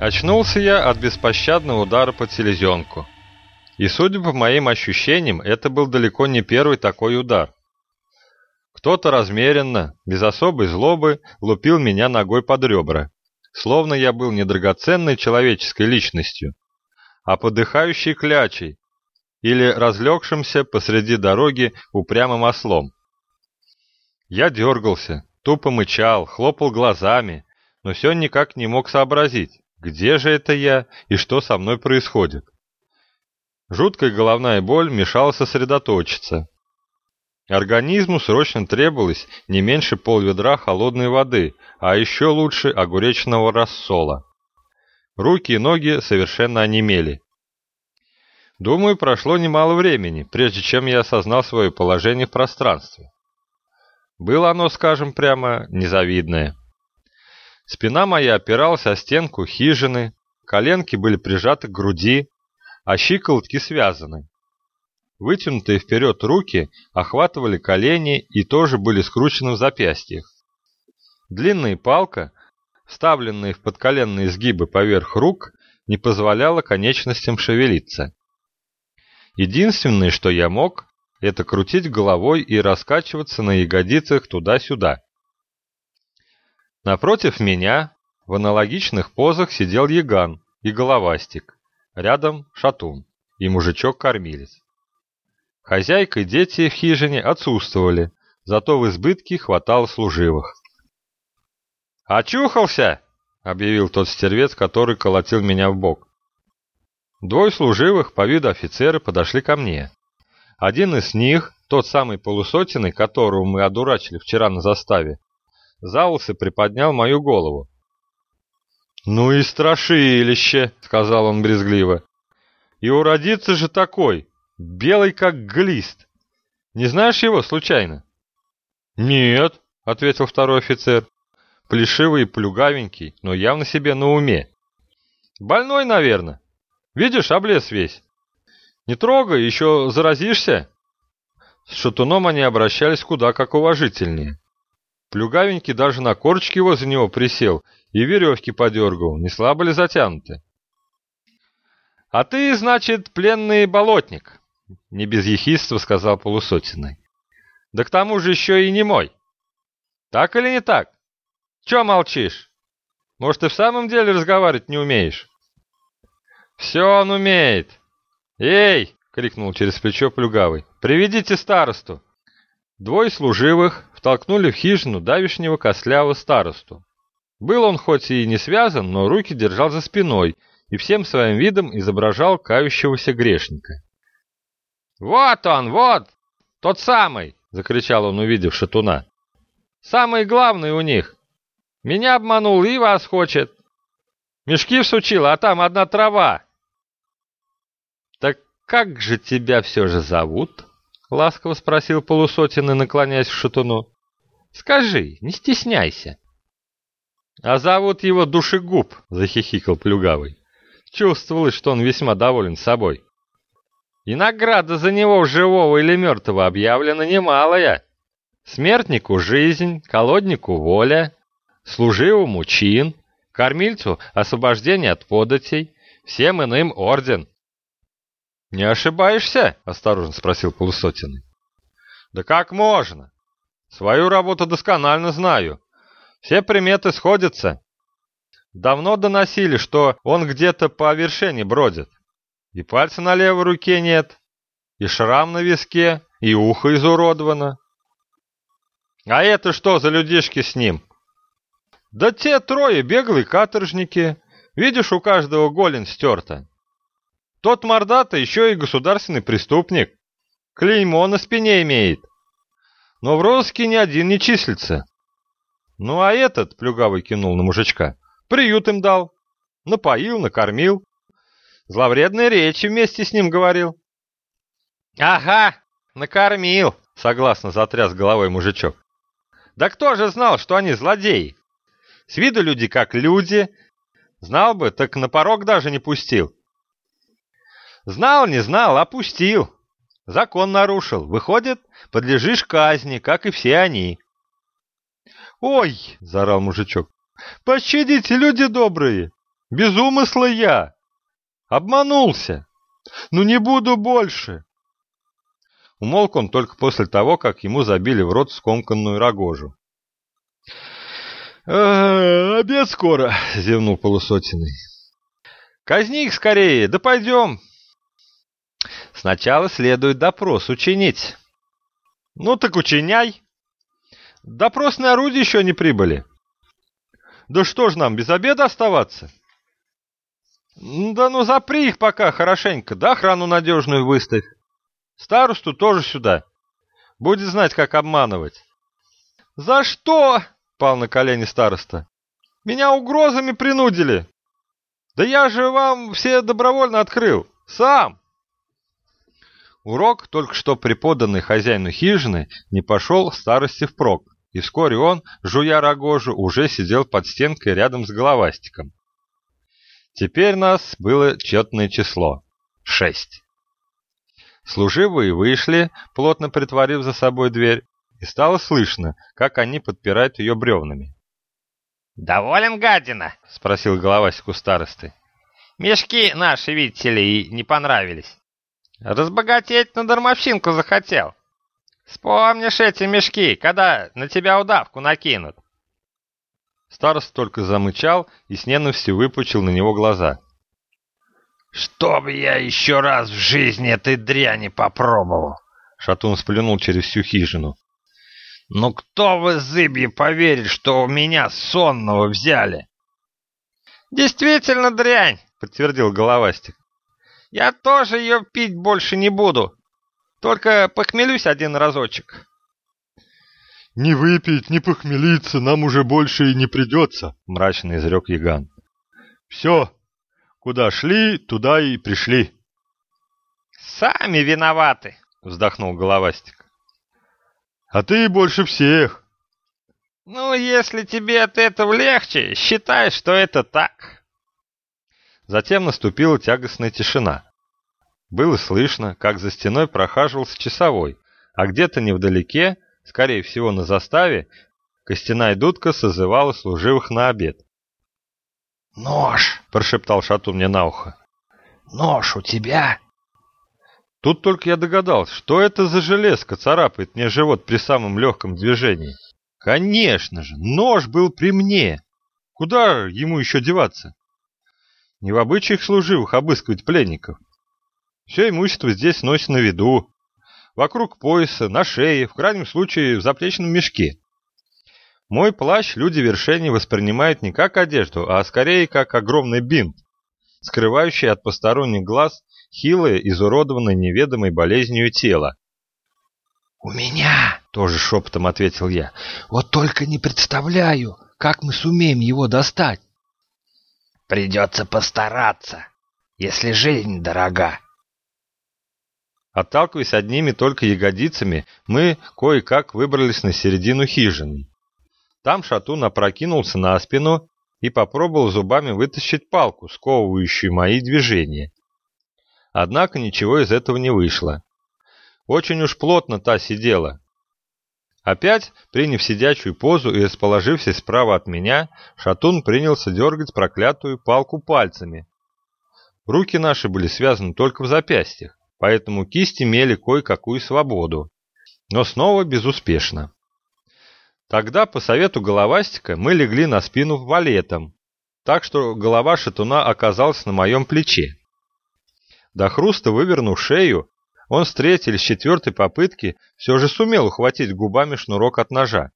Очнулся я от беспощадного удара по селезенку. И, судя по моим ощущениям, это был далеко не первый такой удар. Кто-то размеренно, без особой злобы, лупил меня ногой под ребра, словно я был не драгоценной человеческой личностью, а подыхающей клячей или разлегшимся посреди дороги упрямым ослом. Я дергался, тупо мычал, хлопал глазами, но все никак не мог сообразить, где же это я и что со мной происходит. Жуткая головная боль мешала сосредоточиться. Организму срочно требовалось не меньше полведра холодной воды, а еще лучше огуречного рассола. Руки и ноги совершенно онемели. Думаю, прошло немало времени, прежде чем я осознал свое положение в пространстве. Было оно, скажем прямо, незавидное. Спина моя опиралась о стенку хижины, коленки были прижаты к груди, а щиколотки связаны. Вытянутые вперед руки охватывали колени и тоже были скручены в запястьях. Длинная палка, вставленная в подколенные сгибы поверх рук, не позволяла конечностям шевелиться. Единственное, что я мог, это крутить головой и раскачиваться на ягодицах туда-сюда. Напротив меня в аналогичных позах сидел Яган и Головастик, рядом Шатун и мужичок-кормилец. Хозяйка и дети в хижине отсутствовали, зато в избытке хватало служивых. «Очухался!» — объявил тот стервец, который колотил меня в бок. Двое служивых по виду офицеры подошли ко мне. Один из них, тот самый полусотенный, которого мы одурачили вчера на заставе, за волосы приподнял мою голову. «Ну и страшилище!» — сказал он брезгливо. «И уродиться же такой, белый как глист. Не знаешь его случайно?» «Нет», — ответил второй офицер. Плешивый и плюгавенький, но явно себе на уме. «Больной, наверное. Видишь, облез весь. Не трогай, еще заразишься. С шатуном они обращались куда как уважительнее. Плюгавенький даже на корочки возле него присел и веревки подергал, не слабо ли затянуты. «А ты, значит, пленный болотник», — не без ехидства сказал полусотенный. «Да к тому же еще и не мой. Так или не так? Че молчишь? Может, ты в самом деле разговаривать не умеешь?» «Все он умеет. «Эй!» — крикнул через плечо Плюгавый. «Приведите старосту!» Двое служивых втолкнули в хижину давишнего костлявого старосту. Был он хоть и не связан, но руки держал за спиной и всем своим видом изображал кающегося грешника. «Вот он, вот! Тот самый!» — закричал он, увидев шатуна. «Самый главный у них! Меня обманул и вас хочет! Мешки всучил, а там одна трава!» «Как же тебя все же зовут?» — ласково спросил полусотенный, наклоняясь к шатуну. «Скажи, не стесняйся». «А зовут его Душегуб», — захихикал Плюгавый. Чувствовалось, что он весьма доволен собой. «И награда за него, живого или мертвого, объявлена немалая. Смертнику — жизнь, колоднику — воля, служивому — чин, кормильцу — освобождение от податей, всем иным — орден». «Не ошибаешься?» — осторожно спросил полусотенный. «Да как можно? Свою работу досконально знаю. Все приметы сходятся. Давно доносили, что он где-то по вершине бродит. И пальца на левой руке нет, и шрам на виске, и ухо изуродовано. А это что за людишки с ним? Да те трое беглые каторжники. Видишь, у каждого голень стерта. Тот мордата еще и государственный преступник. Клеймо на спине имеет. Но в розыске ни один не числится. Ну а этот, плюгавый кинул на мужичка, приют им дал. Напоил, накормил. Зловредные речи вместе с ним говорил. Ага, накормил, согласно затряс головой мужичок. Да кто же знал, что они злодеи? С виду люди как люди. Знал бы, так на порог даже не пустил. Знал, не знал, опустил. Закон нарушил. Выходит, подлежишь казни, как и все они. «Ой!» — заорал мужичок. «Пощадите, люди добрые! Без умысла я. Обманулся. Ну не буду больше. Умолк он только после того, как ему забили в рот скомканную рогожу. «Э, «Обед скоро», — зевнул полусотенный. «Казни их скорее, да пойдем». «Сначала следует допрос учинить». «Ну так учиняй». «Допросные орудия еще не прибыли». «Да что ж нам, без обеда оставаться?» «Да ну запри их пока хорошенько, да охрану надежную выставь. Старосту тоже сюда. Будет знать, как обманывать». «За что?» — пал на колени староста. «Меня угрозами принудили. Да я же вам все добровольно открыл. Сам!» Урок, только что преподанный хозяину хижины, не пошел старости впрок, и вскоре он, жуя рогожу, уже сидел под стенкой рядом с головастиком. Теперь нас было четное число — шесть. Служивые вышли, плотно притворив за собой дверь, и стало слышно, как они подпирают ее бревнами. «Доволен, гадина?» — спросил головастик у старосты. «Мешки наши, видите ли, не понравились. Разбогатеть на дармовщинку захотел. Вспомнишь эти мешки, когда на тебя удавку накинут?» Староста только замычал и с ненавистью выпучил на него глаза. «Чтоб я еще раз в жизни этой дряни попробовал!» Шатун сплюнул через всю хижину. «Ну кто вы, зыбьи, поверит, что у меня сонного взяли?» «Действительно дрянь!» — подтвердил Головастик. «Я тоже ее пить больше не буду. Только похмелюсь один разочек». «Не выпить, не похмелиться нам уже больше и не придется», — мрачно изрек Яган. «Все, куда шли, туда и пришли». «Сами виноваты», — вздохнул Головастик. «А ты больше всех». «Ну, если тебе от этого легче, считай, что это так». Затем наступила тягостная тишина. Было слышно, как за стеной прохаживался часовой, а где-то невдалеке скорее всего на заставе, костяная дудка созывала служивых на обед. «Нож!» — прошептал Шатун мне на ухо. «Нож у тебя?» Тут только я догадался, что это за железка царапает мне живот при самом легком движении. Конечно же, нож был при мне. Куда ему еще деваться? Не в обычаях служивых обыскивать пленников. Все имущество здесь носит на виду, вокруг пояса, на шее, в крайнем случае в заплечном мешке. Мой плащ люди вершения воспринимают не как одежду, а скорее как огромный бинт, скрывающий от посторонних глаз хилое, изуродованное неведомой болезнью тело. «У меня!» — тоже шепотом ответил я. «Вот только не представляю, как мы сумеем его достать!» «Придется постараться, если жизнь дорога!» Отталкиваясь одними только ягодицами, мы кое-как выбрались на середину хижины. Там шатун опрокинулся на спину и попробовал зубами вытащить палку, сковывающую мои движения. Однако ничего из этого не вышло. Очень уж плотно та сидела. Опять, приняв сидячую позу и расположившись справа от меня, шатун принялся дергать проклятую палку пальцами. Руки наши были связаны только в запястьях поэтому кисти имели кое-какую свободу, но снова безуспешно. Тогда, по совету головастика, мы легли на спину валетом, так что голова шатуна оказалась на моем плече. До хруста вывернув шею, он с третьей или с четвертой попытки все же сумел ухватить губами шнурок от ножа.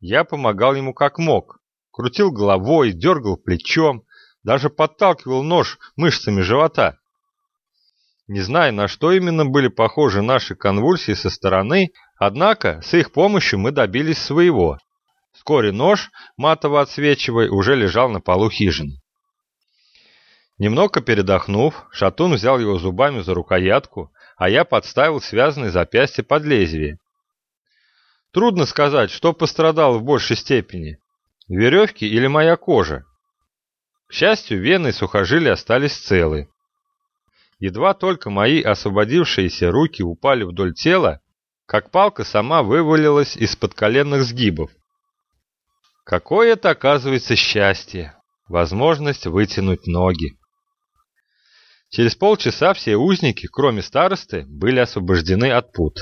Я помогал ему как мог, крутил головой, дергал плечом, даже подталкивал нож мышцами живота. Не знаю, на что именно были похожи наши конвульсии со стороны, однако с их помощью мы добились своего. Вскоре нож, матово отсвечивая, уже лежал на полу хижины. Немного передохнув, Шатун взял его зубами за рукоятку, а я подставил связанное запястье под лезвие. Трудно сказать, что пострадало в большей степени – веревки или моя кожа. К счастью, вены и сухожилия остались целы. Едва только мои освободившиеся руки упали вдоль тела, как палка сама вывалилась из-под коленных сгибов. Какое это, оказывается, счастье! возможность вытянуть ноги. Через полчаса все узники, кроме старосты, были освобождены от пут.